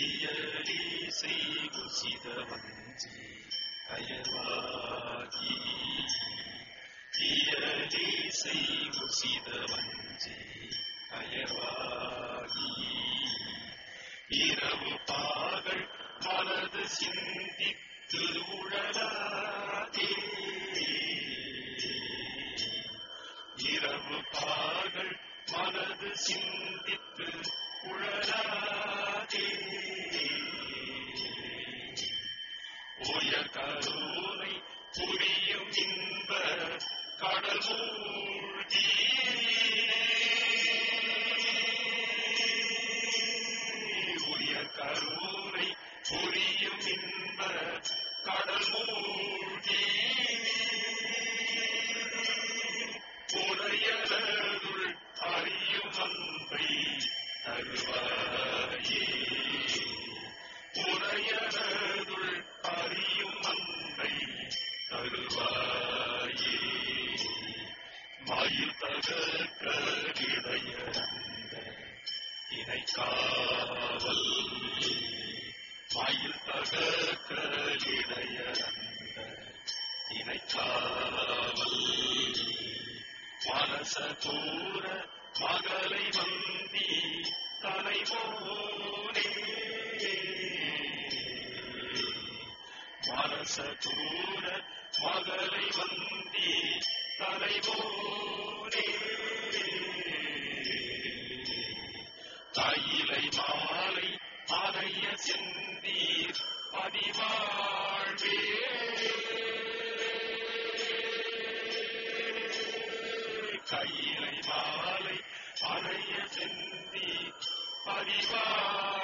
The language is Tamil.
இயலி செய்து சிதவஞ்சி கயவாகி இயலி செய்து சிதவஞ்சி கயவாகி இரவு பாகல் மனது சிந்தித்து உழலாதே இரவு பாகல் மனது சிந்தித்து உழலாதே. கடல் மயில் மயில் தகர்க்க இடையந்த மனச தூர மகளை வந்தி மனச தூர மகளை வந்தி தலைமோனே தையிலை மாலை அறைய செந்தீர் பதிவாழ்வே. கையிலை மாலை அறைய செந்தி பதிவாழ்வே.